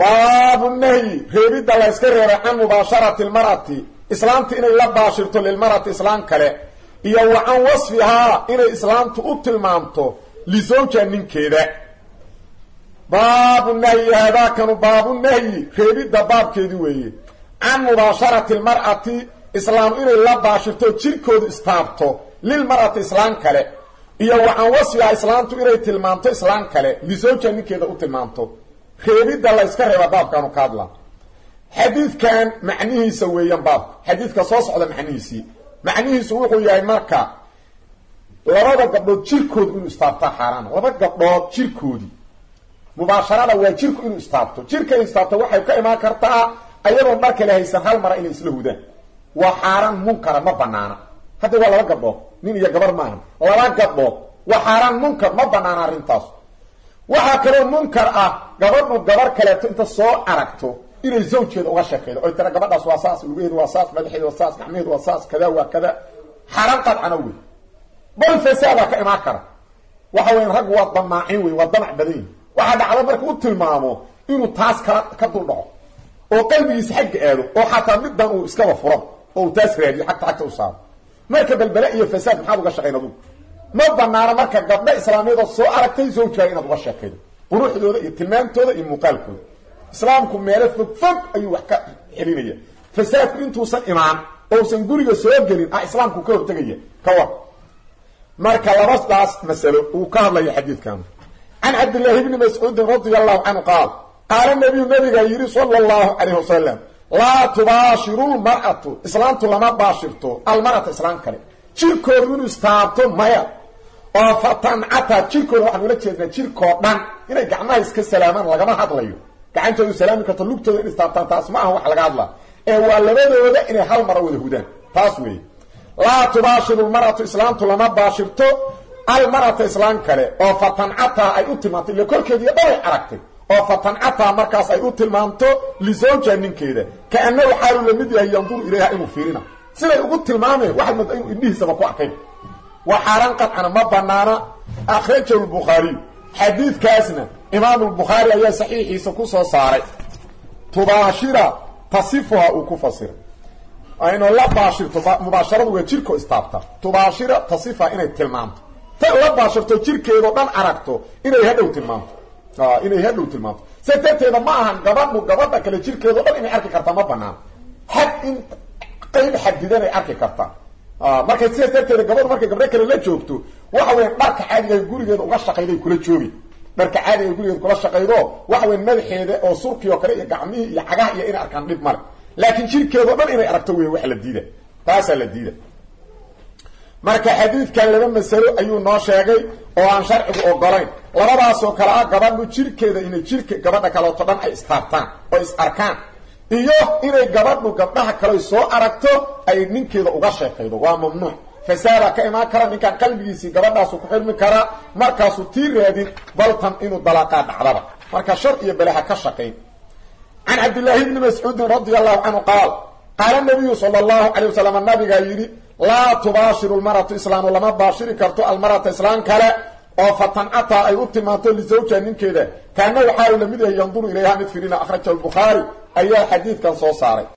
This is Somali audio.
baabu nahyi reebidda la yska reebay can mubaasharati lmar'ati islaamta inay la baashirto lilmar'ati islaam kale iyo wa can wasfihaa inay islaamtu u tilmaamto lisawja ninkeeda. Baabu nahyi haadaakanu baabu nahyi reebidda baabkeedii weeye. Can mubaasharati lmar'ati islaam inay la baashirto jirkoodu istaabto lilmar'ati islaam kale iyo wa can wasfihaa islaamtu inay tilmaamto islaam kale lisawja ninkeeda u tilmaamto reebidda la yska reeba baabkaanu ka hadla xadiidkan macnihiisa weeyaan baabka xadiidka soo socda macnihiisii macnihiisu wuxuu yahay marka labada gabdhood jirkoodu inuu istaabtaa xaaraana laba gabdhood jirkoodii mubaasharada waa jirku inuu istaabto. Jirka in istaabto waxay ka imaan kartaa ayadoon dhar kale haysan hal mara inay isla hudaan. Waa xaaraan munkara ma banaana hadda waa laba gabdhood nin iyo gabar maaha laba gabdhood waa xaaraan munkar ma banaana arrintaas waxaa kaloo munkar ah gabadhu gabar kaleeto inta soo aragto inay zawjeeda uga sheekaydo. Oy tira gabadhaas waa saas lugaheedu waa saas madaxeedu waa saas gacmaheedu waa saas kada waa kada. Xaaraan qadcana wey. Bal fasaadaa ka imaan kara. Waxa weyan raggu waa damaacin wey waa damac badan yihi waxaa dhacda marka u tilmaamo inuu taas kala ka dul dhaco. Oo qalbigiisa xagga aado oo xataa middan uu iskaba furan oo uu taas raadiyo agta agta u saaro. Marka balbele iyo fasaad maxaad uga shaqayn adugu ma banaano marka gabdho islaamiyadood soo aragtay zawjaaga inaad uga sheekaydo. Quruxdooda iyo tilmaamtooda iyo muuqaalkooda. Islaamku meelo fog fog ayuu wax ka xelinaya fasaadku intuusan imaan ousan guriga soo gelin ah islaamku ka hortegaya ka war marka labadaas masalo uu ka hadlaya xadiidkan. Can cabdillaahi bni mascuudin radia allahu canhu qaal qaala nabiyu nabigaa yidhi sala allahu calayh wasalam laa tubaashiru lmar'atu. Islaamtu lama baashirto almar'ata islaam kale. Jirkoodu inuu istaabto maya oo fatancata jirkooda waxaan ula jeednaa jirkoo dhan. Inay gacmaha iska salaamaan lagama hadlayo. Gacantoodu salaami karto lugtooda in istaabtaan taas ma aha wax laga hadlaa. Ee waa labadooda inay hal mara wada hudaan. Taas weeye. Laa tubaashiru lmar'atu islaamtu lama baashirto almar'ata islaam kale oo fatancataa ay u tilmaanto ila korkeediiyo dhalay aragtay. Oo fatancataa markaas ay u tilmaamto lisawja ninkeeda. Kaanahu xaaluu la mid yahay yanduru ilayha inuu fiirina. Siday ugu tilmaameen waxaad moodaa inuu indhihiisaba ku arkay qadcana ma banaana akhrajahu lbukhaariy xadiidkaasna imaamu lbukhaari ayaa saxiixiisa ku soo saaray tubaashira tasifuha uu ku fasiray aynu la baashirto mubaasharadu waa jirko istaabta tubaashira tasifuha inay tilmaamto ta la baashirto jirkeedao dhan aragto inay hadhow tilmaamto inay hadhow tilmaamto sa darteeda ma ahan gabadhu gabadha kale jirkeedao dhan inay arki kartaa ma banaano xad in qayb xadidan ay arki kartaa markay sidaas darteeda gabadhu markay gabdho kale la joogto waxa weya dharka caadiga gurigeeda uga shaqayday kula joogi. Dharka caadiga gurigeeda kula shaqaydo waxa weya madaxeeda oo surkii oo kale iyo gacmihii iyo cagaha iyo inay arkaan dhib male. Laakiin jirkeedao dhan inay aragto wey wax la diida. Taasaa la diida. Marka xadiidkan laba masalo ayuu noo sheegay oo aan sharcigu ogolayn labadaasoo kale ah gabadhu jirkeeda inay jirka gabadha kaleeto dhan ay istaabtaan oo is arkaan iyo inay gabadhu gabdhaha kale soo aragto ay ninkeeda uga sheekaydo. Waa mamnuuc. Fasaada ka imaan kara ninkaan qalbigiisii gabadhaasu ku xirmi karaa markaasuu tii raadin baltan inuu dalaaqaa dhacdaba. Marka shar iyo beleha ka shaqayn can cabdillaahi bni mascuudin radia allahu canhu qaal qaala nabiyu sala allahu calay wasalam nabigaa yidhi laa tubaashiru lmaratu islaamu lama baashiri karto almarata islaam kale oo fatancataa ay u tilmaanto lisawja ninkeeda kaana waxaa uu la mid yahay yanduru ilayha mid firina akhrajahu lbukhaari ayaa xadiidkan soo saaray